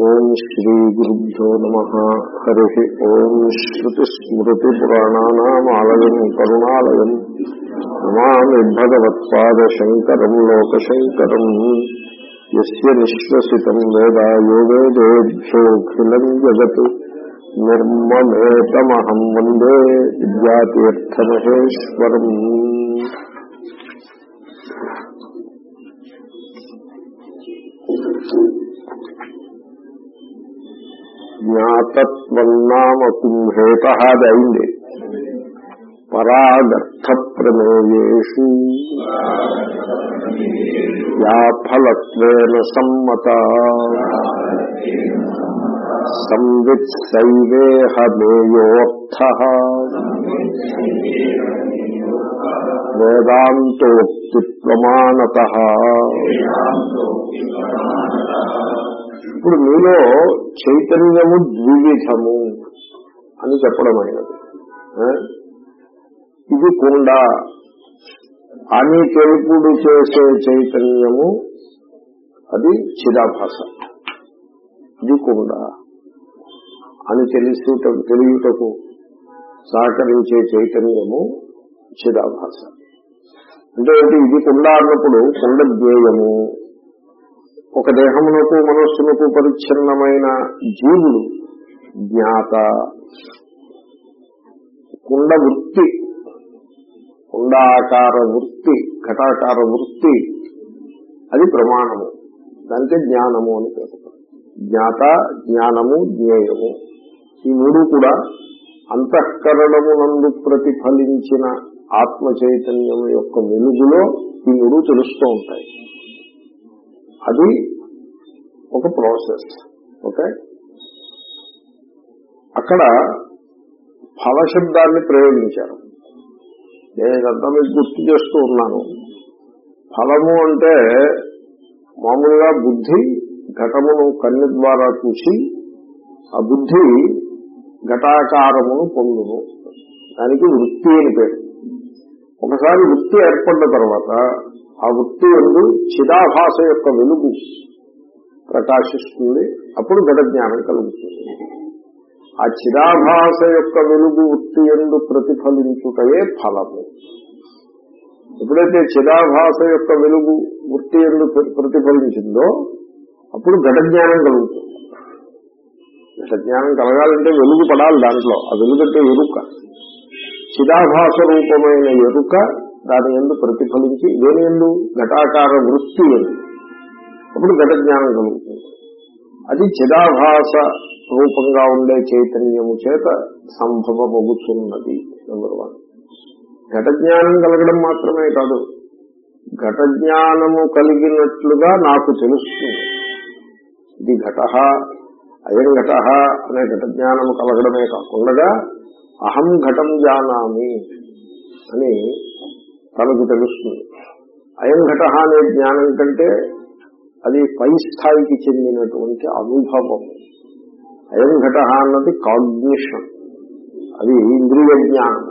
ఓం శ్రీ గురుభ్యో నమ. హరి ఓం శ్రుతిస్మృతిపురాణానామాలయం కరుణాలయం. నమామి భగవత్పాదశంకరం లోకశంకరం యస్య నిశ్వసితం వేద యో వేదేభ్యోఖిలం జగత్. నిర్మమేతమహం వందే విద్యాతీర్థమహేశ్వరం జ్ఞాతత్వం నామ కుంభేత అది అయింది పరాగర్థ ప్రమేయేషు యా ఫలత్వేన సమ్మత సంవిత్ సైవేహ మేయోర్థ వేదాంతోక్తి ప్రమాణత ఇప్పుడు మీలో చైతన్యము ద్విధము అని చెప్పడం అయినది. ఇది కుండ. అని తెలుపుడు చేసే చైతన్యము అది చిరాభాష ఇది కుండ. అని తెలుసుటకు తెలియటకు సహకరించే చైతన్యము చిరాభాష అంటే ఇది కుండ అన్నప్పుడు కుండ జ్ఞేయము ఒక దేహమునకు మనస్సునకు పరిచ్ఛిన్నమైన జీవుడు జ్ఞాత. కుండ వృత్తి కుండాకార వృత్తి ఘటాకార వృత్తి అది ప్రమాణము. దానికే జ్ఞానము అని పేరు. జ్ఞాత జ్ఞానము జ్ఞేయము. ఈ మూడు కూడా అంతఃకరణమునందు ప్రతిఫలించిన ఆత్మ చైతన్యం యొక్క వెలుగులో ఈ మూడు తెలుస్తూ ఉంటాయి. అది ఒక ప్రాసెస్ ఓకే? అక్కడ ఫలశబ్దాన్ని ప్రయోగించారు. నేను ఇదంతా మీకు గుర్తు చేస్తూ ఉన్నాను. ఫలము అంటే మామూలుగా బుద్ధి ఘటమును కన్ను ద్వారా చూసి ఆ బుద్ధి ఘటాకారమును పొందును. దానికి వృత్తి అని పేరు. ఒకసారి వృత్తి ఏర్పడిన తర్వాత ఆ వృత్తి ఎందు చిదాభాష యొక్క వెలుగు ప్రకాశిస్తుంది. అప్పుడు ఘట జ్ఞానం కలుగుతుంది. ఆ చిరాభాష యొక్క వెలుగు వృత్తి ఎందు ప్రతిఫలించుటయే ఫలము. ఎప్పుడైతే చిదాభాష యొక్క వెలుగు వృత్తి ఎందు ప్రతిఫలించిందో అప్పుడు ఘట జ్ఞానం కలుగుతుంది. ఘట జ్ఞానం కలగాలంటే వెలుగు పడాలి దాంట్లో. ఆ వెలుగంటే ఎరుక. చిరాభాష రూపమైన ఎరుక దాని ఎందు ప్రతిఫలించి దేని ఎందు ఘటాకార వృత్తి ఎందు అప్పుడు ఘట జ్ఞానం కలుగుతుంది. అది చిదాభాష రూపంగా ఉండే చైతన్యము చేత సంభవమగుతున్నది నెంబర్ వన్ ఘట జ్ఞానం కలగడం మాత్రమే కాదు ఘట జ్ఞానము కలిగినట్లుగా నాకు తెలుస్తుంది. ఇది ఘట అయం ఘట అనే ఘట జ్ఞానము కలగడమే కాకుండా అహం ఘటం జానామి అని తనకు తెలుస్తుంది. అయం ఘట అనే జ్ఞానం కంటే అది పై స్థాయికి చెందినటువంటి అనుభవం. అయం ఘట అన్నది కాగ్నిషన్. అది ఇంద్రియ జ్ఞానం.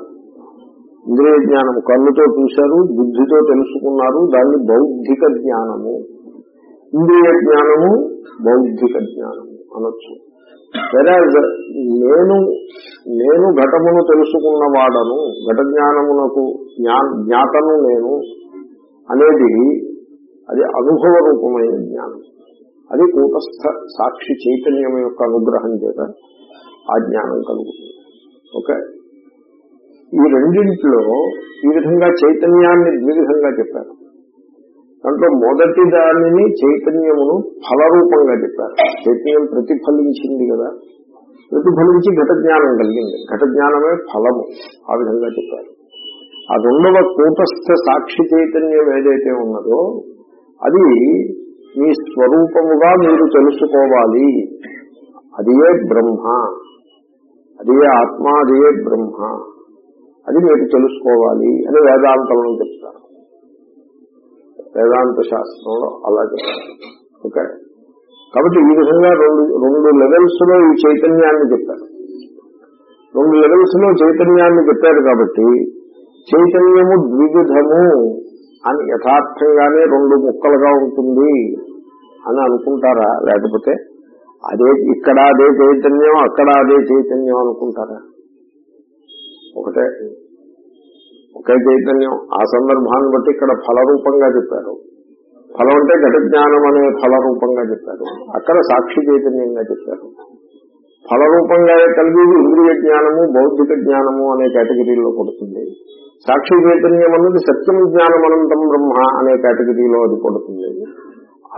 ఇంద్రియ జ్ఞానం కన్నుతో చూశారు బుద్ధితో తెలుసుకున్నారు దాన్ని బౌద్ధిక జ్ఞానము. ఇంద్రియ జ్ఞానము బౌద్ధిక జ్ఞానము అనొచ్చు. వెరాజ్ నేను నేను ఘటమును తెలుసుకున్నవాడను ఘట జ్ఞానమునకు జ్ఞాతను నేను అనేది అది అనుభవ రూపమైన జ్ఞానం. అది కూటస్థ సాక్షి చైతన్యం యొక్క అనుగ్రహం చేత ఆ జ్ఞానం కలుగుతుంది. ఓకే? ఈ రెండింటిలో ఈ విధంగా చైతన్యాన్ని ద్విధంగా చెప్పారు. దాంట్లో మొదటి దానిని చైతన్యమును ఫలరూపంగా చెప్పారు. చైతన్యం ప్రతిఫలించింది కదా. ప్రతిఫలించి ఘట జ్ఞానం కలిగింది. ఘట జ్ఞానమే ఫలము ఆ విధంగా చెప్పారు. ఆ రెండవ కూటస్థ సాక్షి చైతన్యం ఏదైతే ఉన్నదో అది మీ స్వరూపముగా మీరు తెలుసుకోవాలి. అదియే బ్రహ్మ. అదియే ఆత్మ అదియే బ్రహ్మ. అది మీరు తెలుసుకోవాలి అని వేదాంతంలో చెప్తారు. వేదాంత శాస్త్రంలో అలా చెప్తారు ఓకే? కాబట్టి ఈ విధంగా రెండు రెండు లెవెల్స్లో ఈ చైతన్యాన్ని చెప్పారు. రెండు లెవెల్స్లో చైతన్యాన్ని చెప్పారు కాబట్టి చైతన్యము ద్విధము అని యథార్థంగానే రెండు ముక్కలుగా ఉంటుంది అని అనుకుంటారా? లేకపోతే అదే ఇక్కడ అదే చైతన్యం అక్కడ అదే చైతన్యం అనుకుంటారా? ఒకటే. ఒకే చైతన్యం. ఆ సందర్భాన్ని బట్టి ఇక్కడ ఫలరూపంగా చెప్పారు. ఫలం అంటే ఘట జ్ఞానం అనే ఫలరూపంగా చెప్పారు. అక్కడ సాక్షి చైతన్యంగా చెప్పారు. ఫలరూపంగా కలిగేది ఇంద్రియ జ్ఞానము బౌద్ధిక జ్ఞానము అనే కేటగిరీలో పడుతుంది. సాక్షి చైతన్యం అన్నది సత్యం జ్ఞానం అనంతం బ్రహ్మ అనే కేటగిరీలో అది పడుతుంది.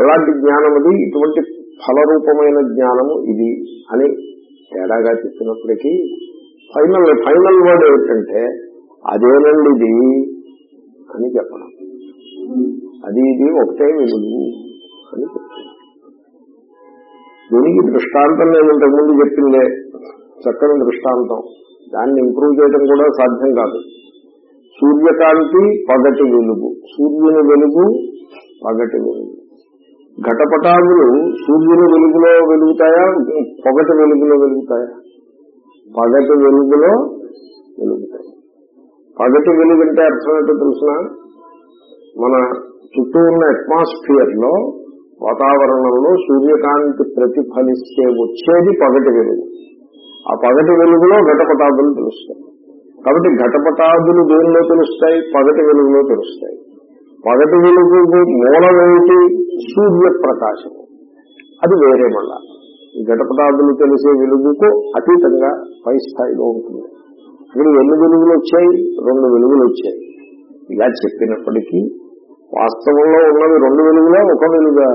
అలాంటి జ్ఞానం అది ఇటువంటి ఫలరూపమైన జ్ఞానము ఇది అని తేడాగా చెప్పినప్పటికీ ఫైనల్ ఫైనల్ వర్డ్ ఏమిటంటే అదేనండి ఇది అని చెప్పడం అది ఇది ఒకటే వెలుగు అని చెప్తుంది దీనికి దృష్టాంతం నేను ఇంతకుముందు చెప్పిందే. చక్కని దృష్టాంతం. దాన్ని ఇంప్రూవ్ చేయడం కూడా సాధ్యం కాదు. సూర్యకాంతి పగటి వెలుగు. సూర్యుని వెలుగు పగటి వెలుగు. ఘటపటాదులు సూర్యుని వెలుగులో వెలుగుతాయా? పొగటి వెలుగులో వెలుగుతాయా? పగటి వెలుగులో వెలుగుతాయి. పగటి వెలుగు అంటే అర్థం ఏంటో తెలిసిన? మన చుట్టూ ఉన్న అట్మాస్ఫియర్లో వాతావరణంలో సూర్యకాంతి ప్రతిఫలిస్తే వచ్చేది పగటి వెలుగు. ఆ పగటి వెలుగులో ఘటపటాదులు తెలుస్తాయి. కాబట్టి ఘటపటాదులు దేనిలో తెలుస్తాయి? పగటి వెలుగులో తెలుస్తాయి. పగటి వెలుగు మూలమేమిటి సూర్యప్రకాశం. అది వేరే మళ్ళా. ఘటపటాదులు తెలిసే వెలుగుకు అతీతంగా పై స్థాయిలో ఉంటుంది. ఇక్కడ ఎన్ని వెలుగులు వచ్చాయి రెండు వెలుగులు వచ్చాయి. ఇలా చెప్పినప్పటికీ వాస్తవంలో ఉన్నది రెండు వెలుగులా ఒక వెలుగా?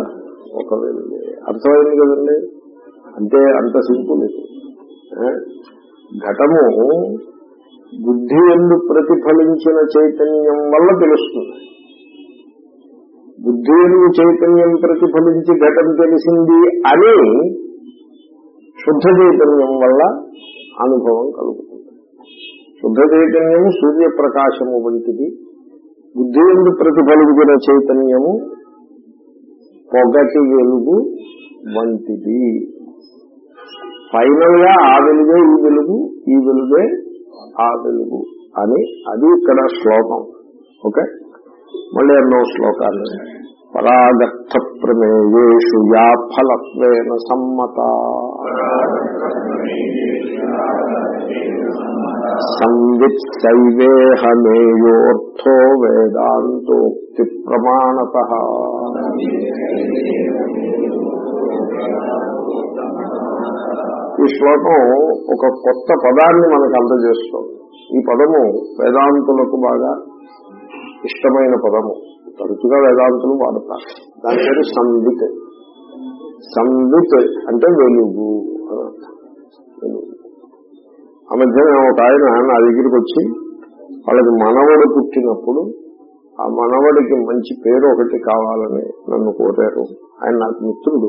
ఒక వెలుగు. అర్థమైంది కదండి? అంటే అంత సింపుల్ ఇది. ఘటము బుద్ధి ఎందు ప్రతిఫలించిన చైతన్యం వల్ల తెలుస్తుంది. బుద్ధి ఎందు చైతన్యం ప్రతిఫలించి ఘటం తెలిసింది అని శుద్ధ చైతన్యం వల్ల అనుభవం కలుగుతుంది. శుద్ధ చైతన్యము సూర్యప్రకాశము వంటిది. బుద్ధి ఎందు ప్రతిఫలించిన చైతన్యము పొగటి వెలుగు వంటిది. ఫైనల్గా ఆ వెలుగే ఈ వెలుగు ఈ వెలుగే ఆ వెలుగు అని అది ఇక్కడ శ్లోకం. ఓకే? మళ్ళీ ఎన్నో శ్లోకాలు. పరాగర్థ ప్రమేయేషు యా ఫలత్వేన సమ్మత. సంవిత్సైవేహమేయోర్థో వేదాంతోక్తి ప్రమాణత ఈ శ్లోకం ఒక కొత్త పదాన్ని మనకు అందజేస్తుంది. ఈ పదము వేదాంతులకు బాగా ఇష్టమైన పదము. తరచుగా వేదాంతులు వాడతారు. దాని పేరు సంవిత్. సంవిత్ అంటే వెలుగు అని అర్థం. వెలుగు. ఆ మధ్యన ఒక ఆయన నా దగ్గరికి వచ్చి వాళ్ళకి మనవడు పుట్టినప్పుడు ఆ మనవడికి మంచి పేరు ఒకటి కావాలని నన్ను కోరారు. ఆయన నాకు మిత్రుడు.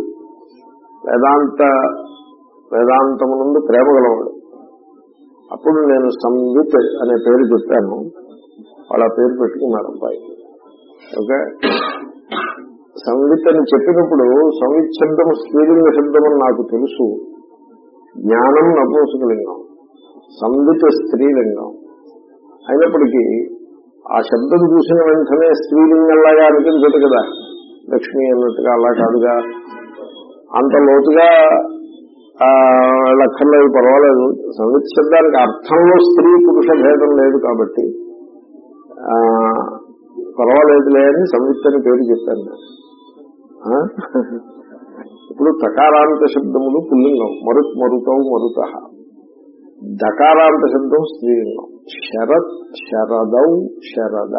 వేదాంత వేదాంతము నుండి ప్రేమ గలవాడు. అప్పుడు నేను సంయుత్ అనే పేరు చెప్పాను. వాళ్ళ పేరు పెట్టుకున్నారు అబ్బాయి. ఓకే? సంవిత్ అని చెప్పినప్పుడు సంవిత్ శబ్దం స్త్రీలింగ శబ్దం అని నాకు తెలుసు. జ్ఞానం నపోసుకలింగం సంవిత్ స్త్రీలింగం. అయినప్పటికీ ఆ శబ్దం చూసిన వెంటనే స్త్రీలింగంలాగా అనిపించదు కదా. లక్ష్మి అన్నట్టుగా అలా కాదుగా. అంత లోతుగా లక్షలేదు పర్వాలేదు. సంవిత్ శబ్దానికి అర్థంలో స్త్రీ పురుష భేదం లేదు కాబట్టి పర్వాలేదులే అని సంవిత్ అని పేరు చెప్పాను ఇప్పుడు తకారాంత శబ్దములు పుల్లింగం. మరుత్ మరుతౌ మరుత. దకారాంత శబ్దం స్త్రీలింగం. శరత్ శరదౌ శరద.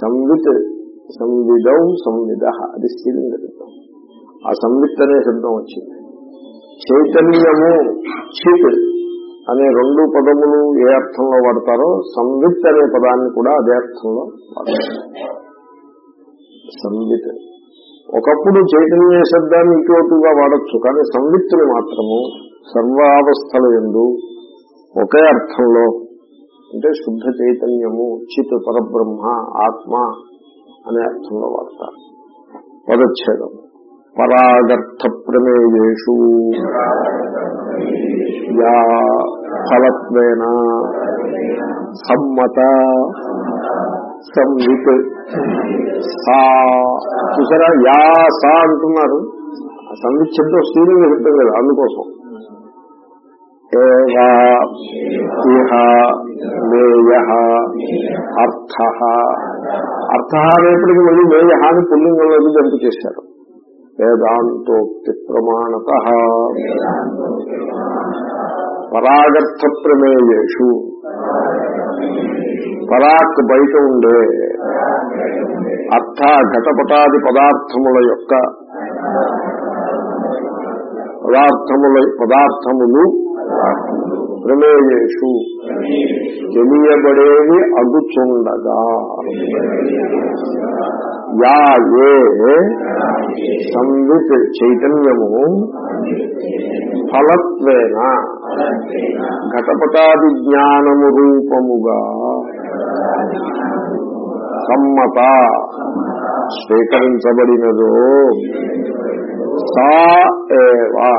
సంవిత్ సంవిదౌ సంవిద అది స్త్రీలింగ శబ్దం. ఆ సంవిత్ అనే శబ్దం వచ్చింది. చైతన్యము చిత్ అనే రెండు పదములు ఏ అర్థంలో వాడతారో సంవిత్ అనే పదాన్ని కూడా అదే అర్థంలో వాడతారు. సంవిత్. ఒకప్పుడు చైతన్య శబ్దాన్ని ఇటువటుగా వాడచ్చు కానీ సంవిత్తులు మాత్రము సర్వావస్థల ఎందు ఒకే అర్థంలో అంటే శుద్ధ చైతన్యము చిత్ పరబ్రహ్మ ఆత్మ అనే అర్థంలో వాడతారు. పదచ్ఛేదం. పరాగర్థ ప్రమేయేషు యా ఫలత్వేన సమ్మత సంవిత్. సా చూసారా? యా సా అంటున్నారు. ఆ శబ్దం స్త్రీలింగ శబ్దం కదా అందుకోసం. ఇహ మేయ అర్థ. అర్థ అనేప్పటికీ మళ్ళీ మేయ అని పుల్లింగంలోకి జంపు చేశారు వేదాంతోక్తి ప్రమాణత పరాగర్థ ప్రమేయేషు పరాక్ బయట ఉండే అర్థ ఘటపటాది పదార్థముల యొక్క పదార్థముల పదార్థములు ప్రమేయేషు తెలియబడేవి అగుచుండగా. యా ఏ సంవిత్ చైతన్యము ఫలత్వేన ఘటపటాది జ్ఞానము రూపముగా సమ్మత. స్వీకరించబడినదో సా ఏవా.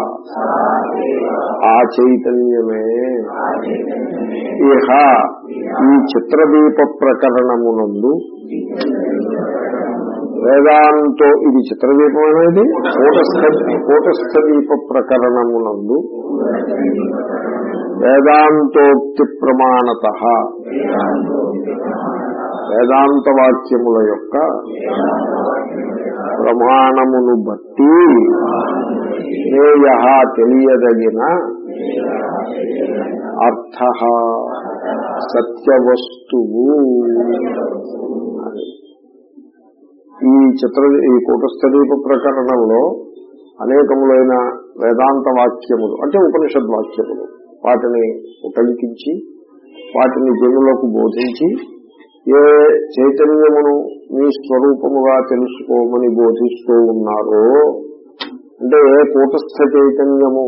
ఆ చైతన్యమే. ఇహ ఈ చిత్రదీప ప్రకరణమునందు వేదాంతో ఇది చిత్రదీపం అనేది కూటస్థ కూటస్థ దీప ప్రకరణమునందు వేదాంతోక్తి ప్రమాణత వేదాంత వాక్యముల యొక్క ప్రమాణమును బట్టి జ్ఞేయ తెలియదగిన అర్థ సత్యవస్తువు ఈ చిత్ర ఈ కూటస్థదీప ప్రకరణంలో అనేకములైన వేదాంత వాక్యములు అంటే ఉపనిషద్ వాక్యములు వాటిని ఉటంకించి వాటిని జనులకు బోధించి ఏ చైతన్యమును మీ స్వరూపముగా తెలుసుకోమని బోధిస్తూ ఉన్నారో అంటే ఏ కూటస్థ చైతన్యము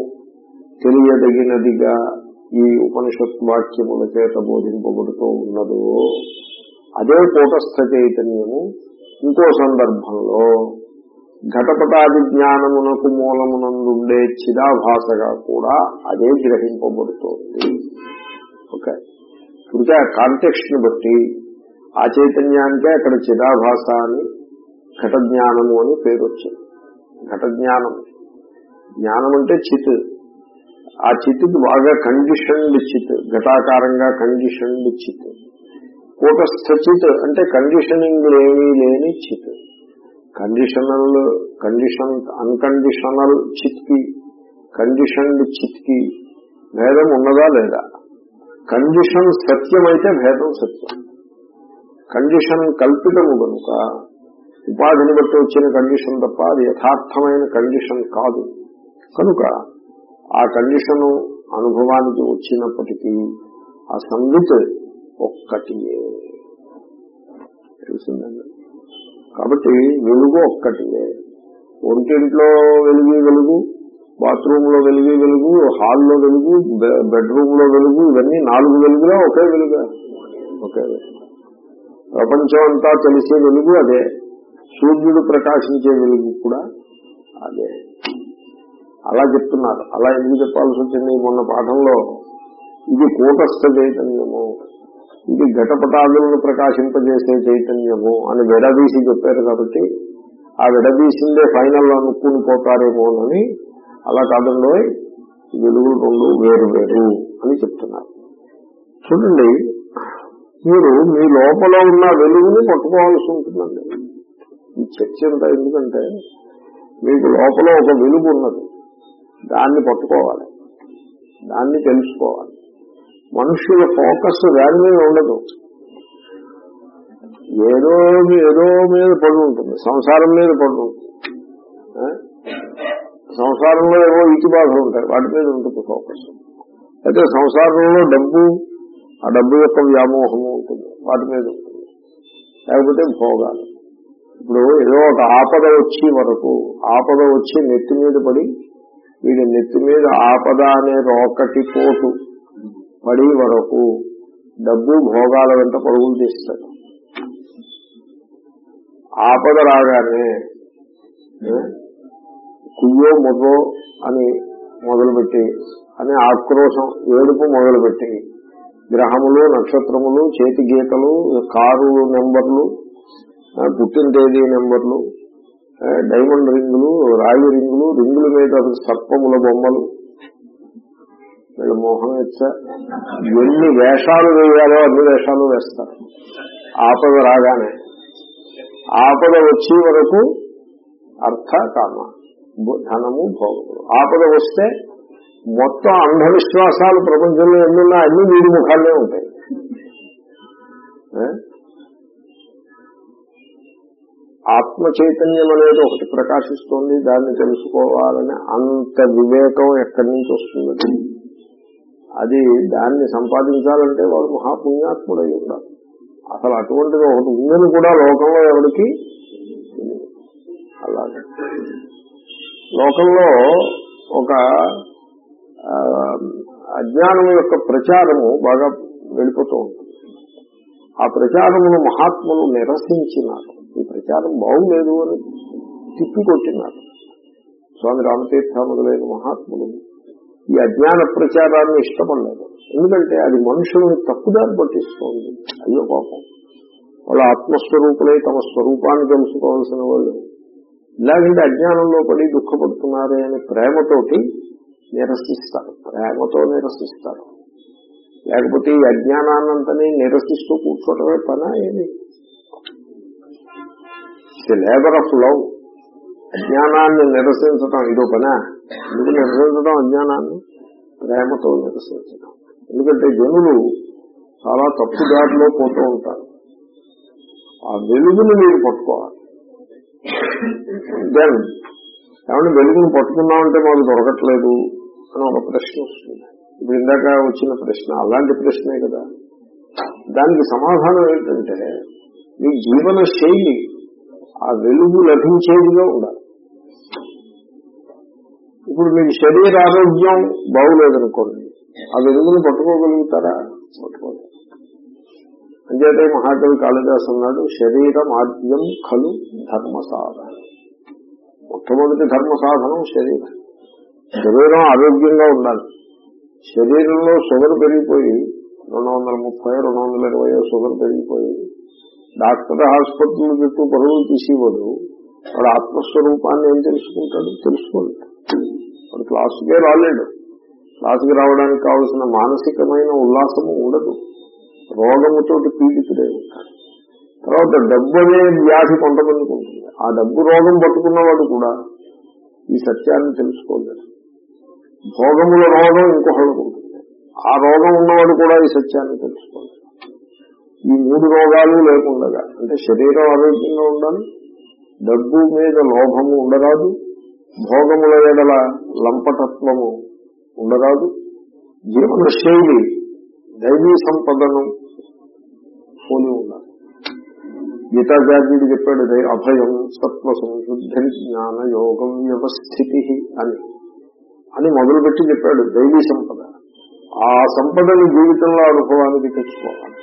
తెలియదగినదిగా ఈ ఉపనిషత్ వాక్యముల చేత బోధింపబడుతూ ఉన్నదో అదే కూటస్థ చైతన్యము ఇంకో సందర్భంలో ఘటపటాది జ్ఞానమునకు మూలమునందుండే చిదాభాసగా కూడా అదే గ్రహింపబడుతోంది. ఓకే. ఇంకా కాంటెక్స్ట్ని బట్టి ఆ చైతన్యానికే అక్కడ చిరాభాష అని ఘటజ్ఞానము అని పేరు వచ్చింది ఘటజ్ఞానం. జ్ఞానం అంటే చిత్. ఆ చిత్ బాగా కండిషన్డ్ చిత్ ఘటాకారంగా కండిషన్డ్ చిత్. కూటస్థ చిత్ అంటే కండిషనింగ్ ఏమీ లేని చిత్. కండిషనల్ కండిషన్ అన్కండిషనల్ చిత్కి కండిషన్డ్ చిత్కి భేదం ఉన్నదా లేదా? కండిషన్ సత్యమైతే భేదం సత్యం. కండిషన్ కల్పితము కనుక ఉపాధిని బట్టి వచ్చిన కండిషన్ తప్ప అది యథార్థమైన కండిషన్ కాదు. కనుక ఆ కండిషన్ అనుభవానికి వచ్చినప్పటికీ ఆ సంగతి ఒక్కటి తెలిసిందండి? కాబట్టి వెలుగు ఒక్కటియే. ఒంటింట్లో వెలుగు వెలుగు బాత్రూమ్లో వెలుగు వెలుగు హాల్లో వెలుగు బెడ్రూమ్లో వెలుగు ఇవన్నీ నాలుగు వెలుగులో ఒకే వెలుగు? ఒకే వెలుగు. ప్రపంచం అంతా తెలిసే వెలుగు అదే. సూర్యుడు ప్రకాశించే వెలుగు కూడా అదే. అలా చెప్తున్నారు. అలా ఎందుకు చెప్పాల్సి వచ్చింది? మొన్న పాఠంలో ఇది కూటస్థ చైతన్యము ఇది ఘటపటాదులను ప్రకాశింపజేసే చైతన్యము అని విడదీసి చెప్పారు కాబట్టి ఆ విడదీసిందే ఫైనల్ అనుకుని పోతారేమోనని అలా కాదంలో వెలుగు రెండు వేరు వేరు అని చెప్తున్నారు. చూడండి మీరు మీ లోపల ఉన్న వెలుగుని పట్టుకోవాల్సి ఉంటుందండి. ఈ చర్చ అంతా ఎందుకంటే మీకు లోపల ఒక వెలుగు ఉన్నది. దాన్ని పట్టుకోవాలి. దాన్ని తెలుసుకోవాలి. మనుషుల ఫోకస్ దాని మీద ఉండదు. ఏదో ఏదో మీద పడి ఉంటుంది. సంసారం మీద పడి ఉంటుంది. సంసారంలో ఏవో ఇటు బాధలు ఉంటాయి. వాటి మీద ఉంటుంది ఫోకస్. అయితే సంసారంలో డబ్బు ఆ డబ్బు యొక్క వ్యామోహము ఉంటుంది. వాటి మీద ఉంటుంది. లేకపోతే భోగాలు ఇప్పుడు ఏదో ఒక ఆపద వచ్చి వరకు ఆపద వచ్చి నెత్తి మీద పడి వీడి నెత్తి మీద ఆపద అనే రోకటి పోటు పడి వరకు డబ్బు భోగాల వెంట పరుగులు తీస్తాడు. ఆపద రాగానే కుయ్యో ముర్రో అని మొదలుపెట్టి అని ఆక్రోశం ఏడుపు మొదలుపెట్టి గ్రహములు నక్షత్రములు చేతి గీతలు కారు నెంబర్లు పుట్టిన తేదీ నెంబర్లు డైమండ్ రింగులు రాయి రింగులు రింగుల మీద సర్పముల బొమ్మలు. వీళ్ళ మోహం ఇచ్చ. ఎన్ని వేషాలు వేయాలో అన్ని వేషాలు వేస్తారు. ఆపద రాగానే. ఆపద వచ్చే వరకు అర్థ కామ ధనము భోగములు. ఆపద వస్తే మొత్తం అంధవిశ్వాసాలు ప్రపంచంలో ఎన్నున్నా అన్ని వీడి ముఖాలే ఉంటాయి. ఆత్మ చైతన్యం అనేది ఒకటి ప్రకాశిస్తోంది దాన్ని తెలుసుకోవాలని అంత వివేకం ఎక్కడి నుంచి వస్తుంది? అది దాన్ని సంపాదించాలంటే వాడు మహాపుణ్యాత్ముడై ఉండాలి. అసలు అటువంటిది ఒకటి ఉందని కూడా లోకంలో ఎవరికి అలాగే. లోకంలో ఒక అజ్ఞానం యొక్క ప్రచారము బాగా వెళ్ళిపోతూ ఉంటుంది. ఆ ప్రచారమును మహాత్ములు నిరసించినారు. ఈ ప్రచారం బాగులేదు అని తిప్పికొట్టినారు. స్వామి రామతీర్థ మొదలైన మహాత్ములు ఈ అజ్ఞాన ప్రచారాన్ని ఇష్టపడలేదు. ఎందుకంటే అది మనుషులను తప్పుదారి పట్టిస్తోంది. అయ్యో పాపం. వాళ్ళ ఆత్మస్వరూపులై తమ స్వరూపాన్ని తెలుసుకోవాల్సిన వాళ్ళు. ఇలాగంటే అజ్ఞానంలో పడి దుఃఖపడుతున్నారే అని ప్రేమతోటి నిరసిస్తారు. ప్రేమతో నిరసిస్తారు. లేకపోతే ఈ అజ్ఞానాన్నంతని నిరసిస్తూ కూర్చోవడమే పనా ఏమి? Labour of love. అజ్ఞానాన్ని నిరసించడం ఇదో పనా? ఎందుకు నిరసించడం అజ్ఞానాన్ని? ప్రేమతో నిరసించడం ఎందుకంటే జనులు చాలా తప్పు దారిలో పోతూ ఉంటారు. ఆ వెలుగుని మీరు పట్టుకోవాలి. దెన్ ఏమంటే వెలుగును పట్టుకున్నామంటే మాకు దొరకట్లేదు. అని ఒక ప్రశ్న వస్తుంది. ఇప్పుడు ఇందాక వచ్చిన ప్రశ్న అలాంటి ప్రశ్నే కదా. దానికి సమాధానం ఏంటంటే మీ జీవన శైలి ఆ వెలుగు లభించేదిగా ఉండాలి. ఇప్పుడు మీకు శరీర ఆరోగ్యం బాగులేదనుకోండి ఆ వెలుగును పట్టుకోగలుగుతారా? పట్టుకోలేదు. అంచేతే మహాకవి కాళిదాస్ అన్నాడు శరీరం ఆద్యం ఖలు ధర్మ సాధన మొట్టమొదటి ధర్మ సాధనం శరీరం. శరీరం ఆరోగ్యంగా ఉండాలి. శరీరంలో షుగర్ పెరిగిపోయి రెండు వందల ముప్పై రెండు వందల ఇరవై షుగర్ పెరిగిపోయి డాక్టర్ హాస్పిటల్ చుట్టూ పరుగులు తీసేవాడు వాడు ఆత్మస్వరూపాన్ని ఏం తెలుసుకుంటాడు? తెలుసుకోలేదు వాడు క్లాసుకే రాలేడు. క్లాసుకి రావడానికి కావలసిన మానసికమైన ఉల్లాసము ఉండదు. రోగముతోటి పీడితుడే ఉంటాడు. తర్వాత డబ్బు అనే వ్యాధి కొంతమందికి ఉంటుంది. ఆ డబ్బు రోగం పట్టుకున్నవాడు కూడా ఈ సత్యాన్ని తెలుసుకోలేదు భోగముల రోగం ఇంకొకళ్ళకు ఉంటుంది. ఆ రోగం ఉన్నవాడు కూడా ఈ సత్యాన్ని తెలుసుకోలేడు ఈ మూడు రోగాలు లేకుండగా అంటే శరీరం ఆరోగ్యంగా ఉండాలి డబ్బు మీద లోభము ఉండరాదు భోగముల ఎడల లంపటత్వము ఉండరాదు. జీవన శైలి దైవీ సంపదను పోలి ఉండాలి. గీతాచార్యుడు చెప్పాడు "దై- అభయం సత్వ సంశుద్ధి జ్ఞాన యోగం వ్యవస్థితి అని. అని మొదలుపెట్టి చెప్పాడు దైవీ సంపద. ఆ సంపదని జీవితంలో అనుభవానికి తెచ్చుకోవాలి.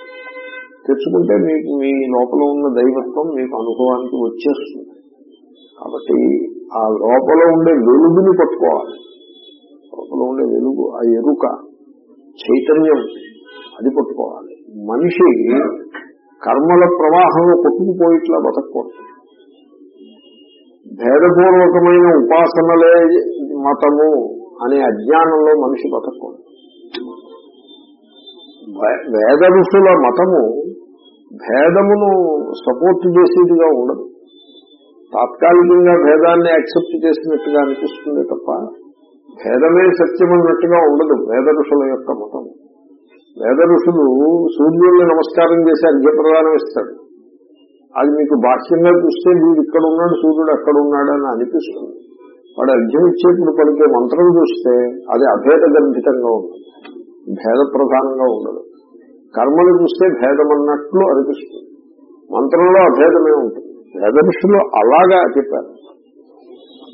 తెచ్చుకుంటే మీకు మీ లోపల ఉన్న దైవత్వం మీకు అనుభవానికి వచ్చేస్తుంది. కాబట్టి ఆ లోపల ఉండే వెలుగుని పట్టుకోవాలి. లోపల ఉండే వెలుగు ఆ ఎరుక చైతన్యం అది పట్టుకోవాలి. మనిషి కర్మల ప్రవాహంలో కొట్టుకుపోయిట్లా బతకూడదు భేదపూర్వకమైన ఉపాసనలే మతము అనే అజ్ఞానంలో మనిషి బతకూడదు వేద ఋషుల మతము భేదమును సపోర్ట్ చేసేదిగా ఉండదు. తాత్కాలికంగా భేదాన్ని యాక్సెప్ట్ చేసినట్టుగా అనిపిస్తుంది తప్ప భేదమే సత్యమన్నట్టుగా ఉండదు వేద ఋషుల యొక్క మతం వేద ఋషులు సూర్యుడిని నమస్కారం చేసి అర్ఘ్యప్రదానం ఇస్తాడు. అది మీకు బాహ్యంగా చూస్తే వీడు ఇక్కడ ఉన్నాడు సూర్యుడు అక్కడ ఉన్నాడు అని అనిపిస్తుంది. వాడు అర్ఘ్యం ఇచ్చేప్పుడు పలికే మంత్రం చూస్తే అది అభేద గర్భితంగా ఉంటుంది. భేద ప్రధానంగా ఉండదు. కర్మలు చూస్తే భేదం అన్నట్లు అనిపిస్తుంది. మంత్రంలో అభేదమే ఉంటుంది. వేద ఋషులు అలాగా చెప్పారు.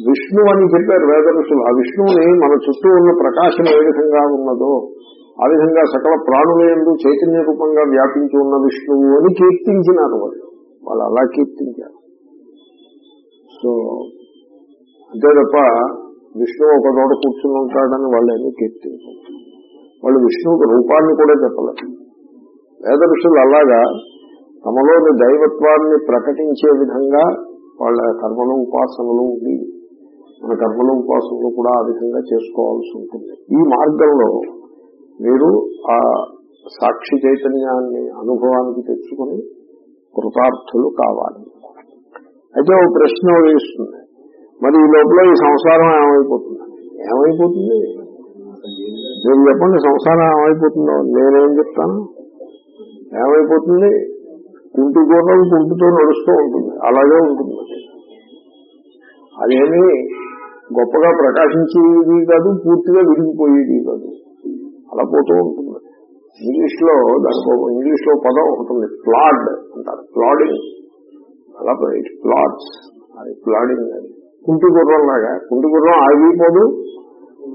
విష్ణు అని చెప్పారు వేద ఋషులు ఆ విష్ణువుని మన చుట్టూ ఉన్న ప్రకాశం ఏ విధంగా ఉన్నదో ఆ విధంగా సకల ప్రాణులందు చైతన్య రూపంగా వ్యాపించి ఉన్న విష్ణువు అని కీర్తించినారు వాళ్ళు. వాళ్ళు అలా కీర్తించారు. సో అంతే తప్ప విష్ణువు ఒక చోట కూర్చుని ఉంటాడని వాళ్ళు ఏమీ కీర్తించారు. వాళ్ళు విష్ణువుకి రూపాన్ని కూడా చెప్పలేదు వేద ఋషులు అలాగా తమలోని దైవత్వాన్ని ప్రకటించే విధంగా వాళ్ళ కర్మలు ఉపాసనలు ఉండేవి మన కర్మలు ఉపాసనలు కూడా ఆ విధంగా చేసుకోవాల్సి ఉంటుంది. ఈ మార్గంలో మీరు ఆ సాక్షి చైతన్యాన్ని అనుభవానికి తెచ్చుకుని కృతార్థులు కావాలి. అయితే ఒక ప్రశ్న వేస్తుంది. మరి ఈ లోపల ఈ సంసారం ఏమైపోతుంది? ఏమైపోతుంది? మీరు చెప్పండి సంసారం ఏమైపోతుందో. నేనేం చెప్తాను? ఏమైపోతుంది? కుంటి గుర్రం కుంటుతో నడుస్తూ ఉంటుంది. అలాగే ఉంటుంది. అదేమి గొప్పగా ప్రకాశించేది కాదు పూర్తిగా విరిగిపోయేది కాదు. అలా పోతూ ఉంటుంది. ఇంగ్లీష్లో దానికి ఇంగ్లీష్లో పదం ఉంటుంది ఫ్లాడ్ అంటారు. ఫ్లాడింగ్ అలా ఫ్లాడ్స్ అది ఫ్లాడింగ్ అది. కుంటి గుర్రం లాగా కుంటి గుర్రం ఆగిపోదు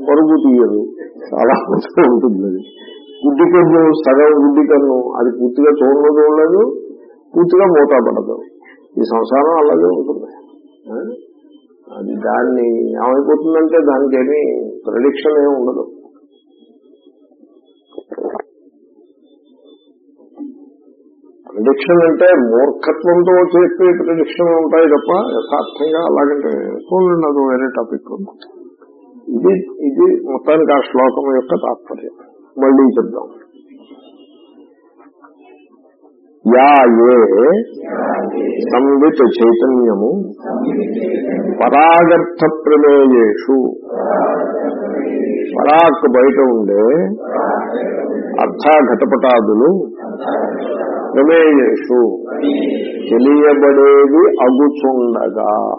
పరుగు తీయదు. చాలా మంచిగా ఉంటుంది అది. గుడ్డి కన్ను సగం గుడ్డి కన్ను అది పూర్తిగా చూడలేదు చూడలేదు పూర్తిగా మూతా పడదు. ఈ సంసారం అలాగే ఉంటుంది. అది దాన్ని ఏమైపోతుందంటే దానికి ఏమీ ప్రొడిక్షన్ ఏమి ఉండదు. ప్రిడిక్షన్ అంటే మూర్ఖత్వంతో చెప్పే ప్రిడిక్షన్ ఉంటాయి తప్ప యథార్థంగా అలాగంటే చూడండి అది వేరే టాపిక్ ఇది ఇది మొత్తానికి ఆ శ్లోకం యొక్క తాత్పర్యం. మళ్ళీ చెప్దాం. యా ఏ సంవిత్ చైతన్యము పరాగర్థ ప్రమేయేషు పరాక్ బయట ఉండే అర్థ ఘటపటాదులు ప్రమేయేషు తెలియబడేది అగుచుండగా.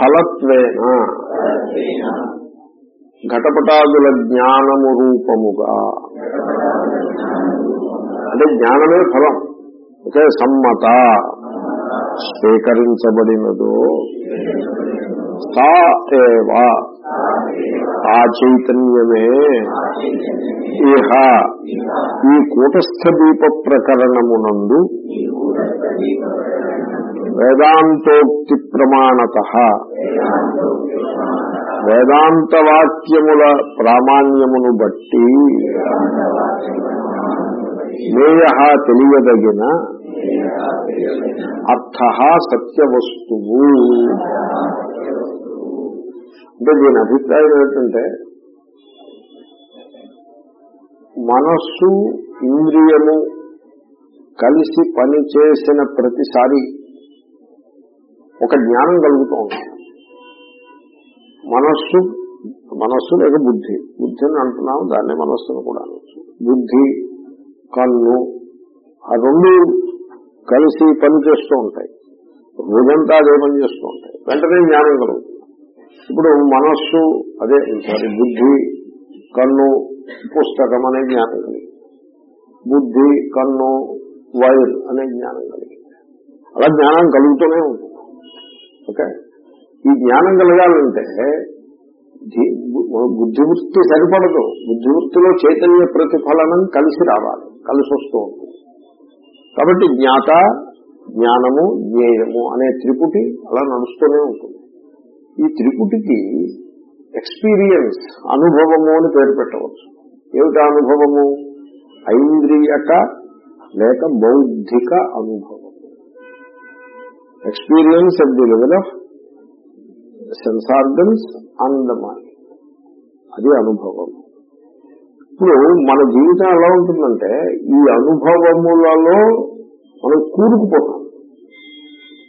ఫలత్వేన. ఘటపటాదుల జ్ఞానము రూపముగా. అంటే జ్ఞానమే ఫలం. ఓకే సమ్మత. స్వీకరించబడినదో. సా ఏవా. ఆ చైతన్యమే. ఇహ. ఈ కూటస్థ దీప ప్రకరణమునందు వేదాంతోక్తి ప్రమాణత వేదాంత వాక్యముల ప్రామాణ్యమును బట్టి నేయ తెలియదగిన అర్థ సత్యవస్తువు. అంటే దీని అభిప్రాయం ఏంటంటే మనస్సు ఇంద్రియము కలిసి పనిచేసిన ప్రతిసారి ఒక జ్ఞానం కలుగుతూ ఉంటుంది మనస్సు మనస్సు లేక బుద్ధి. బుద్ధిని అంటున్నాము దాన్ని మనస్సును కూడా అనొచ్చు. బుద్ధి కన్ను ఆ రెండు కలిసి పనిచేస్తూ ఉంటాయి. రోజంతా అదే పని చేస్తూ ఉంటాయి. వెంటనే జ్ఞానం కలుగుతుంది. ఇప్పుడు మనస్సు అదే సారీ బుద్ధి కన్ను పుస్తకం అనే జ్ఞానం కలిగింది బుద్ధి కన్ను వైర్ అనే జ్ఞానం కలిగింది అలా జ్ఞానం కలుగుతూనే ఉంటుంది. ఓకే? ఈ జ్ఞానం కలగాలంటే బుద్ధివృత్తి సరిపడదు. బుద్ధివృత్తిలో చైతన్య ప్రతిఫలనం కలిసి రావాలి కలిసి వస్తూ ఉంటుంది. కాబట్టి జ్ఞాత జ్ఞానము జ్ఞేయము అనే త్రిపుటి అలా నడుస్తూనే ఉంటుంది. ఈ త్రిపుటికి ఎక్స్పీరియన్స్ అనుభవము అని పేరు పెట్టవచ్చు. ఏమిటి అనుభవము? ఐంద్రియక లేక బౌద్ధిక అనుభవం experience at the level of sense organs and mind అది అనుభవం. ఇప్పుడు మన జీవితం ఎలా ఉంటుందంటే ఈ అనుభవములలో మనం కూరుకుపోతాం.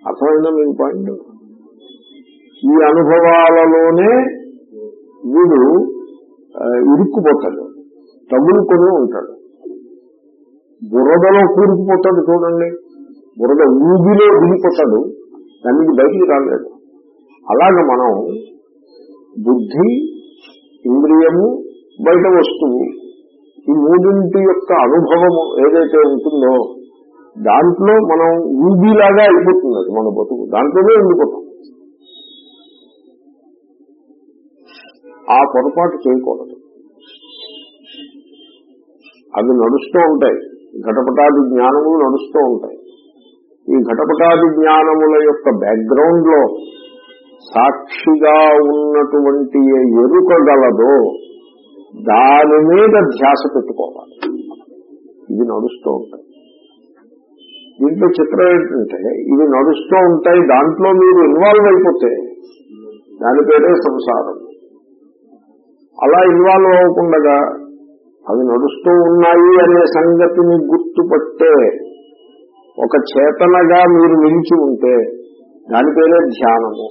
అర్థమైందా మీ పాయింట్? ఈ అనుభవాలలోనే వీడు ఇరుక్కుపోతాడు. డబ్బులు తగులుకొని ఉంటాడు. బురదలో కూరుకుపోతాడు చూడండి. బురద ఊబిలో దిగిపోతాడు. దానికి బయటికి రాలేడు అలాగ మనం బుద్ధి ఇంద్రియము బయట వస్తువు ఈ మూడింటి యొక్క అనుభవము ఏదైతే ఉంటుందో దాంట్లో మనం ఊబిలాగా అయిపోతుంది అది మన బతుకు. దాంట్లోనే ఉండిపోతాం. ఆ పొరపాటు చేయకూడదు. అవి నడుస్తూ ఉంటాయి. ఘటపటాది జ్ఞానములు నడుస్తూ ఉంటాయి. ఈ ఘటపటాది జ్ఞానముల యొక్క బ్యాక్గ్రౌండ్లో సాక్షిగా ఉన్నటువంటి ఏ ఎరుక గలదో దాని మీద ధ్యాస పెట్టుకోవాలి. ఇది నడుస్తూ ఉంటాయి. దీంట్లో చిత్రం ఏంటంటే ఇవి నడుస్తూ ఉంటాయి. దాంట్లో మీరు ఇన్వాల్వ్ అయిపోతే దాని పేరే సంసారం. అలా ఇన్వాల్వ్ అవ్వకుండా అవి నడుస్తూ ఉన్నాయి అనే సంగతిని గుర్తుపట్టే ఒక చేతనగా మీరు నిలిచి ఉంటే దాని పేరే ధ్యానము.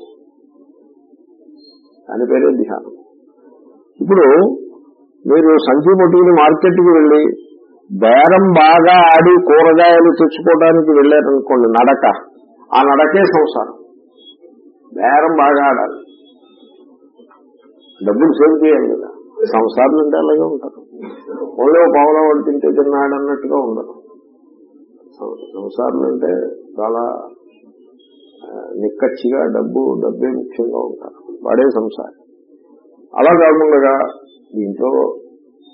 దాని పేరే ధ్యానం. ఇప్పుడు మీరు సంచి పట్టుకుని మార్కెట్కి వెళ్ళి బేరం బాగా ఆడి కూరగాయలు తెచ్చుకోవడానికి వెళ్ళారనుకోండి నడక. ఆ నడకే సంసారం. బేరం బాగా ఆడాలి. డబ్బులు సేవ్ చేయాలి కదా. సంసారం అంటే అలాగే ఉంటారు. ఓన్లీ పావుల వాడు తింటే తిన్నాడు అన్నట్టుగా ఉండదు. సంసారం అంటే చాలా నిక్కచ్చిగా డబ్బు డబ్బే ముఖ్యంగా ఉంటారు. వాడే సంసారం. అలా కాకుండా దీంట్లో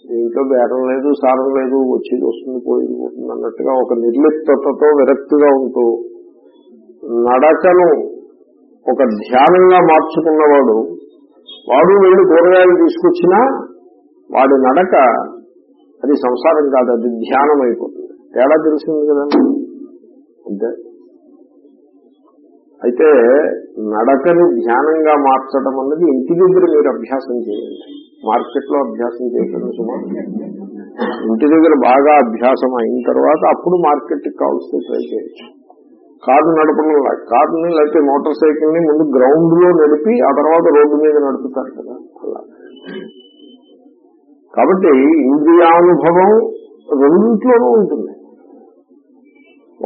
దీంట్లో బేరం లేదు సారం లేదు వచ్చేది వస్తుంది పోయింది పోతుంది అన్నట్టుగా ఒక నిర్లిప్తతో విరక్తిగా ఉంటూ నడకను ఒక ధ్యానంగా మార్చుకున్నవాడు వాడు వెళ్ళి కూరగాయలు తీసుకొచ్చినా వాడి నడక అది సంసారం కాదు అది ధ్యానం అయిపోతుంది తేడా తెలిసింది కదండి? అంతే. అయితే నడకని ధ్యానంగా మార్చడం అన్నది ఇంటి దగ్గర మీరు అభ్యాసం చేయండి. మార్కెట్లో అభ్యాసం చేయకండి సుమారు ఇంటి దగ్గర బాగా అభ్యాసం అయిన తర్వాత అప్పుడు మార్కెట్ కావాల్సి ట్రై చేయొచ్చు కారు నడపడం కారుని లేకపోతే మోటార్ సైకిల్ని ముందు గ్రౌండ్లో నడిపి ఆ తర్వాత రోడ్డు మీద నడుపుతారు కదా. అలా. కాబట్టి ఇంద్రియానుభవం రెండింట్లోనూ ఉంటుంది.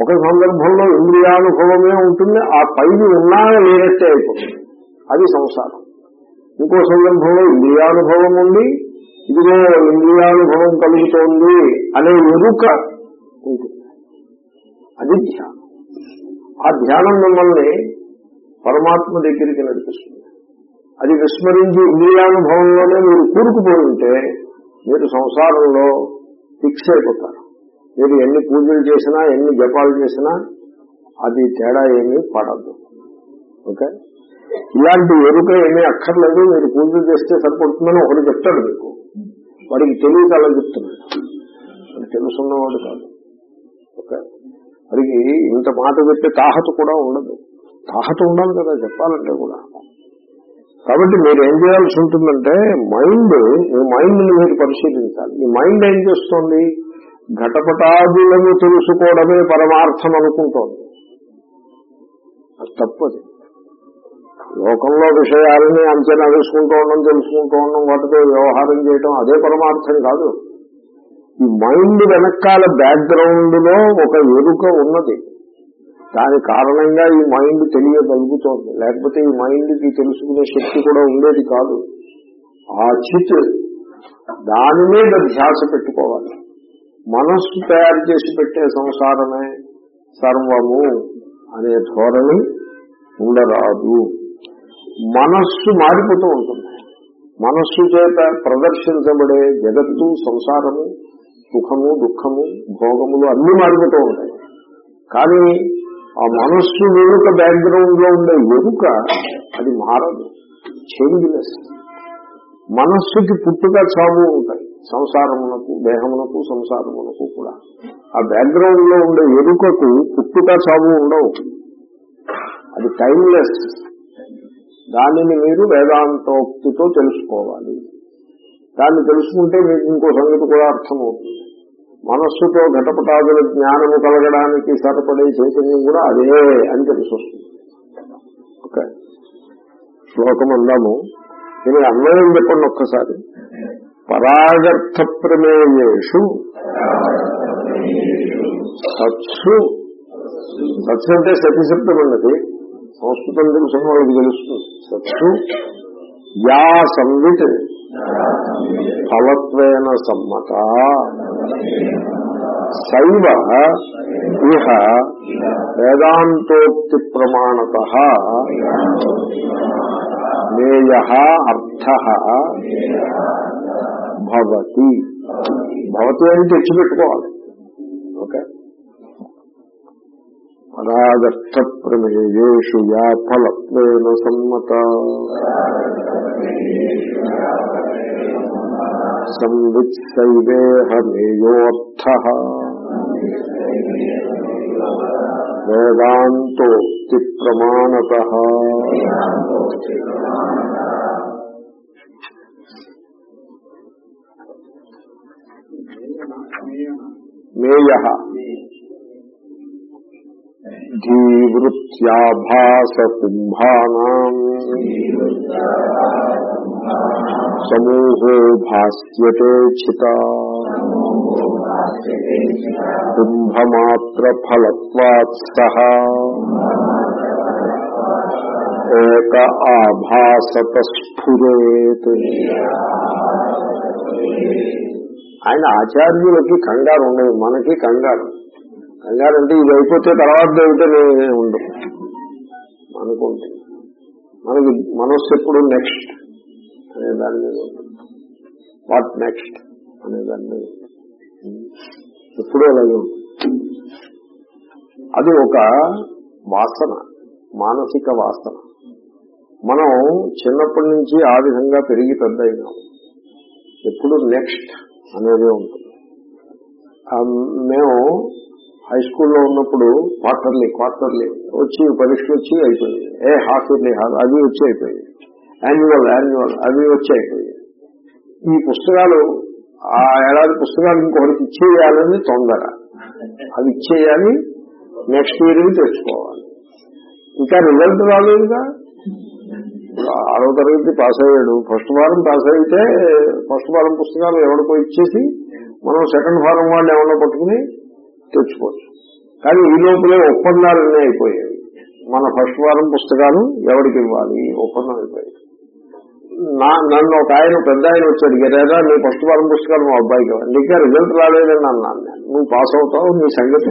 ఒక సందర్భంలో ఇంద్రియానుభవమే ఉంటుంది ఆ పైన ఉన్నా లేనట్టే అయిపోతుంది. అది సంసారం. ఇంకో సందర్భంలో ఇంద్రియానుభవం ఉండి ఇదిగో ఇంద్రియానుభవం కలుగుతోంది అనే ఎరుక ఉంటుంది. అది ధ్యానం. ఆ ధ్యానం మిమ్మల్ని పరమాత్మ దగ్గరికి నడిపిస్తుంది. అది విస్మరించి ఇంద్రియానుభవంలోనే మీరు కూరుకుపోయి ఉంటే మీరు సంసారంలో ఫిక్స్ అయిపోతారు. మీరు ఎన్ని పూజలు చేసినా ఎన్ని జపాలు చేసినా అది తేడా ఏమీ పడదు. ఓకే? ఇలాంటి ఎరుక ఏమీ అక్కర్లేదు. మీరు పూజలు చేస్తే సరిపడుతుందని ఒకటి చెప్తాడు మీకు. వాడికి తెలియదు అలా చెప్తున్నాడు. తెలుసున్నవాడు కాదు. ఓకే? వాడికి ఇంత మాట చెప్పే తాహత కూడా ఉండదు. తాహత ఉండాలి కదా చెప్పాలంటే కూడా. కాబట్టి మీరు ఏం చేయాల్సి ఉంటుందంటే మైండ్ మీ మైండ్ని మీరు పరిశీలించాలి. ఈ మైండ్ ఏం చేస్తోంది? ఘటపటాదులను తెలుసుకోవడమే పరమార్థం అనుకుంటోంది. అది తప్పది. లోకంలో విషయాలని అంచనా వేసుకుంటూ ఉండడం తెలుసుకుంటూ ఉండడం వాటితో వ్యవహారం చేయడం అదే పరమార్థం కాదు. ఈ మైండ్ వెనకాల బ్యాక్గ్రౌండ్లో ఒక ఎరుక ఉన్నది. దాని కారణంగా ఈ మైండ్ తెలియగలుగుతోంది లేకపోతే ఈ మైండ్కి తెలుసుకునే శక్తి కూడా ఉండేది కాదు. ఆ చిత్ దాని మీద ధ్యాస పెట్టుకోవాలి. మనస్సు తయారు చేసి పెట్టే సంసారమే సర్వము అనే ధోరణి ఉండరాదు. మనస్సు మారిపోతూ ఉంటుంది. మనస్సు చేత ప్రదర్శించబడే జగత్తు సంసారము సుఖము దుఃఖము భోగములు అన్ని మారిపోతూ ఉంటాయి. కానీ ఆ మనస్సు వెనుక బ్యాక్గ్రౌండ్లో ఉండే ఎరుక అది మారదు. చేంజ్లెస్ మనస్సుకి పుట్టుక చావు ఉంటాయి. సంసారమునకు దేహమునకు సంసారమునకు కూడా. ఆ బ్యాక్గ్రౌండ్లో ఉండే ఎరుకకు పుట్టుక చావు ఉండవు. అది టైమ్లెస్ దానిని మీరు వేదాంతోక్తితో తెలుసుకోవాలి. దాన్ని తెలుసుకుంటే మీకు ఇంకో సంగతి కూడా అర్థమవుతుంది. మనస్సుతో ఘటపటాదుల జ్ఞానము కలగడానికి సరిపడే చైతన్యం కూడా అదే అని తెలిసొస్తుంది ఓకే శ్లోకం అందాము. దీని అన్వయం చెప్పండి ఒక్కసారి. పరాగర్థ ప్రమేయేషు సత్సు సత్సు అంటే సతిశబ్దం అన్నది. సంస్కృతం తెలుసున్న వాళ్ళకి తెలుస్తుంది. సత్సు యా సంవిత్. ఫలత్వేన సమ్మత. శైవ ఇహ వేదాంతోక్తి ప్రమాణత నేయ అర్థ భవతి. భవతి అని తెచ్చిపెట్టుకోవాలి. ఓకే? పరాగర్థ ప్రమేయేషు యా ఫలత్వేన సమ్మత సంవిత్సైవేహ మేయోర్థ వేదాంతోక్తి ప్రమాణత మేయ ధీవృత్యాభాస కుంభానాం సమూహో భాస్యతే సహ. ఏక ఆభాసత స్ఫురేత్ ఆయన ఆచార్యులకి కంగారు ఉండదు మనకి కంగారు. కంగారు అంటే ఇది అయిపోతే తర్వాత ఏమిటనే ఉండదు. మనకు మనకి మనస్సు ఎప్పుడు నెక్స్ట్ అనే దాని మీద ఉంటుంది. వాట్ నెక్స్ట్ అనే దాని మీద ఉంటుంది. ఎప్పుడూ అలాగే అది ఒక వాసన మానసిక వాసన. మనం చిన్నప్పటి నుంచి ఆ విధంగా పెరిగి పెద్ద అయినాం. ఎప్పుడు నెక్స్ట్ అనేది ఉంటుంది. మేము హై స్కూల్లో ఉన్నప్పుడు క్వార్టర్లీ క్వార్టర్లీ వచ్చి పరీక్షలు వచ్చి అయిపోయింది ఏ హాఫ్ ఇయర్లీ హాఫ్ అది వచ్చి అయిపోయింది. యాన్యువల్ యాన్యువల్ అవి వచ్చి అయిపోయింది. ఈ పుస్తకాలు ఆ ఏడాది పుస్తకాలు ఇంకొకరికి ఇచ్చేయాలని తొందర. అవి ఇచ్చేయాలి నెక్స్ట్ ఇయర్ తెచ్చుకోవాలి. ఇంకా రిజల్ట్ రాలేదుగా ఆరో తరగతి పాస్ అయ్యాడు. ఫస్ట్ వారం పాస్ అయితే ఫస్ట్ వారం పుస్తకాలు ఎవరికో ఇచ్చేసి మనం సెకండ్ ఫారం వాళ్ళు ఎవరో పట్టుకుని తెచ్చుకోవచ్చు. కానీ ఈ లోపలే ఒప్పందాలన్నీ అయిపోయాయి. మన ఫస్ట్ వారం పుస్తకాలు ఎవరికి ఇవ్వాలి? ఒప్పందం అయిపోయాయి నా నన్ను ఒక ఆయన పెద్ద ఆయన వచ్చి అడిగారా నీ ఫస్ట్ వారం పుస్తకాలు మా అబ్బాయికి నీకు రిజల్ట్ రాలేదని అన్నాను నువ్వు పాస్ అవుతావు నీ సంగతి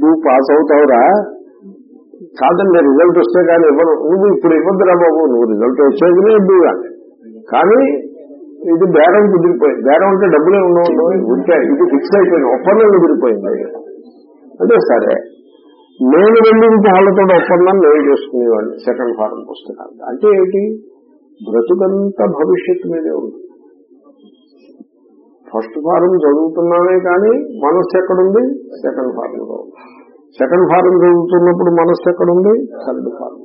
నువ్వు పాస్ అవుతావురా. కాదండి రిజల్ట్ వస్తే కానీ ఇవ్వను. నువ్వు ఇప్పుడు ఇవ్వద్దురా బాబు. నువ్వు రిజల్ట్ వచ్చేది ఇవ్వాలి కానీ ఇది బేరం కుదిరిపోయింది. బేరం అంటే డబ్బులే ఉండవు ఉంటే ఇది ఫిక్స్ అయిపోయింది. ఒప్పందం కుదిరిపోయింది. అదే సరే. నేను రెండు వాళ్ళతో ఒప్పందం నేను చేసుకునేవాడిని. సెకండ్ ఫారం పుస్తకాలు. అంటే ఏంటి? బ్రతుకంతా భవిష్యత్తు మీదే ఉంది. ఫస్ట్ ఫారం చదువుతున్నానే కానీ మనస్సు ఎక్కడుంది? సెకండ్ ఫారంలో. ఉంది సెకండ్ ఫారం చదువుతున్నప్పుడు మనస్సు ఎక్కడుంది? Third form.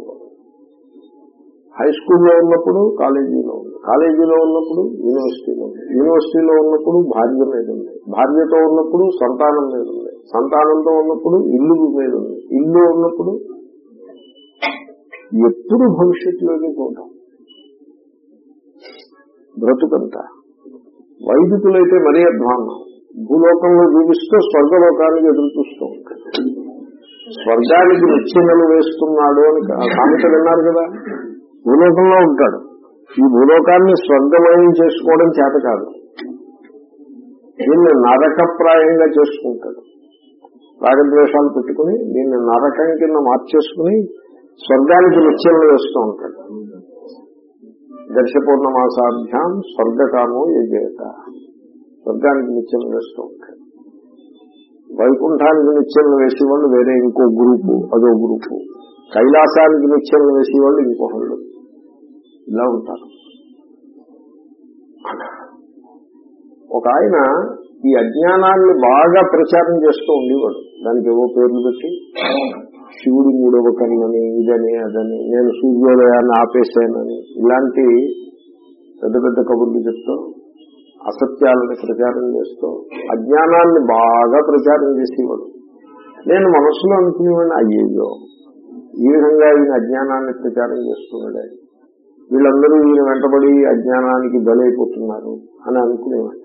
హై స్కూల్లో ఉన్నప్పుడు కాలేజీలో ఉంది. కాలేజీలో ఉన్నప్పుడు యూనివర్సిటీలో ఉంది. యూనివర్సిటీలో ఉన్నప్పుడు భార్య మీద ఉంది. భార్యతో ఉన్నప్పుడు సంతానం మీద ఉంది. సంతానంతో ఉన్నప్పుడు ఇల్లు మీద ఉంది. ఇల్లు ఉన్నప్పుడు ఎప్పుడు భవిష్యత్తులోకి పోతాం బ్రతుకంతా. వైదికులైతే మరీ అధ్వానం భూలోకంలో జీవిస్తూ స్వర్గలోకానికి ఎదురు చూస్తూ ఉంటాడు స్వర్గానికి నిచ్చెనలు వేస్తున్నాడు అని సామెత విన్నారు కదా? భూలోకంలో ఉంటాడు. ఈ భూలోకాన్ని స్వర్గమయం చేసుకోవడం చేత కాదు. దీన్ని నరకప్రాయంగా చేసుకుంటాడు. రాగద్వేషాలు పెట్టుకుని దీన్ని నరకం కింద మార్చేసుకుని స్వర్గానికి నిత్యంలో వేస్తూ ఉంటాడు. దర్శపూర్ణమాసాభ్యాం స్వర్గకామో యజేత. స్వర్గానికి నిత్యం వేస్తూ ఉంటాడు. వైకుంఠానికి నిత్యం వేసేవాళ్ళు వేరే ఇంకో గ్రూపు అదో గ్రూపు కైలాసానికి నిత్యం వేసేవాళ్ళు ఇంకొకళ్ళు. ఇలా ఉంటారు. ఒక ఆయన ఈ అజ్ఞానాన్ని బాగా ప్రచారం చేస్తూ ఉండేవాడు. దానికి ఏవో పేర్లు పెట్టి శివుడు మూడవ కన్నని ఇదని అదని నేను సూర్యోదయాన్ని ఆపేశానని ఇలాంటి పెద్ద పెద్ద కబుర్లు చెప్తూ అసత్యాలను ప్రచారం చేస్తూ అజ్ఞానాన్ని బాగా ప్రచారం చేసేవాడు. నేను మనసులో అనుకునేవాడిని అయ్యేయో ఈ విధంగా ఈయన అజ్ఞానాన్ని ప్రచారం చేస్తున్నాడు. వీళ్ళందరూ ఈయన వెంటబడి అజ్ఞానానికి బలైపోతున్నారు అని అనుకునేవాడిని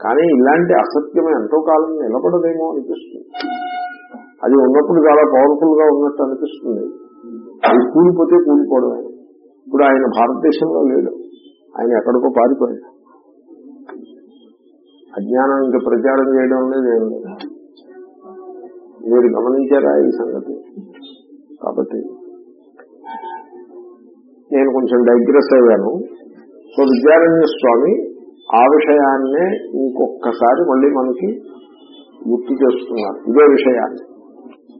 కానీ ఇలాంటి అసత్యం ఎంతో కాలం నిలబడదేమో అనిపిస్తుంది. అది ఉన్నప్పుడు చాలా పవర్ఫుల్గా ఉన్నట్టు అనిపిస్తుంది. అది కూలిపోతే కూలిపోవడమే. ఇప్పుడు ఆయన భారతదేశంలో లేడు. ఆయన ఎక్కడికో పారిపోయాడు. అజ్ఞానం ఇంకా ప్రచారం చేయడం లేదు ఏం లేదు. మీరు గమనించారా ఈ సంగతి? కాబట్టి నేను కొంచెం డైగ్రెస్ అయ్యాను. సో విద్యారణ్య స్వామి ఆ విషయాన్నే ఇంకొకసారి మళ్ళీ మనకి గుర్తు చేస్తున్నారు. ఇదే విషయాన్ని.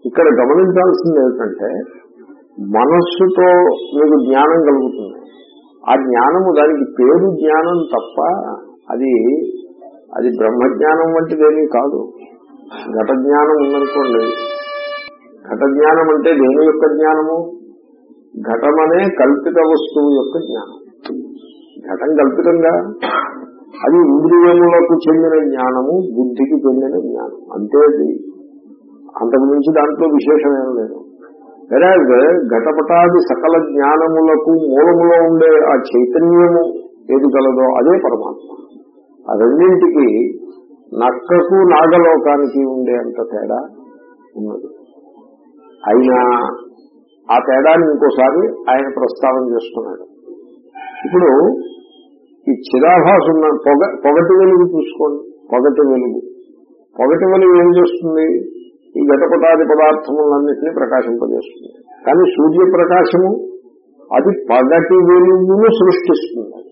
ఇక్కడ గమనించాల్సింది ఏమిటంటే మనస్సుతో మీకు జ్ఞానం కలుగుతుంది. ఆ జ్ఞానము దానికి పేరు జ్ఞానం తప్ప అది అది బ్రహ్మజ్ఞానం వంటిదేమీ కాదు. ఘట జ్ఞానం ఉందనుకోండి. ఘట జ్ఞానం అంటే దేని యొక్క జ్ఞానము? ఘటమనే కల్పిత వస్తువు యొక్క జ్ఞానం. ఘటం కల్పితంగా? అది ఇంద్రియములకు చెందిన జ్ఞానము బుద్ధికి చెందిన జ్ఞానం. అంతే అంతకు మించి దాంట్లో విశేషమేం లేదు. వెరాజ్ ఘటపటాది సకల జ్ఞానములకు మూలములో ఉండే ఆ చైతన్యము ఏది గలదో అదే పరమాత్మ. ఆ రెండింటికి నక్కకు నాగలోకానికి ఉండే అంత తేడా ఉన్నది. అయినా ఆ తేడాన్ని ఇంకోసారి ఆయన ప్రస్తావన చేస్తున్నాడు. ఇప్పుడు ఈ చిరాభాసు ఉన్న పొగ పొగటి వెలుగు చూసుకోండి. పొగటి వెలుగు. పొగటి వెలుగు ఏం చేస్తుంది? ఈ గతపటాది పదార్థములన్నింటినీ ప్రకాశింపజేస్తుంది. కానీ సూర్యప్రకాశము అది పగటి వెలుగును సృష్టిస్తుంది.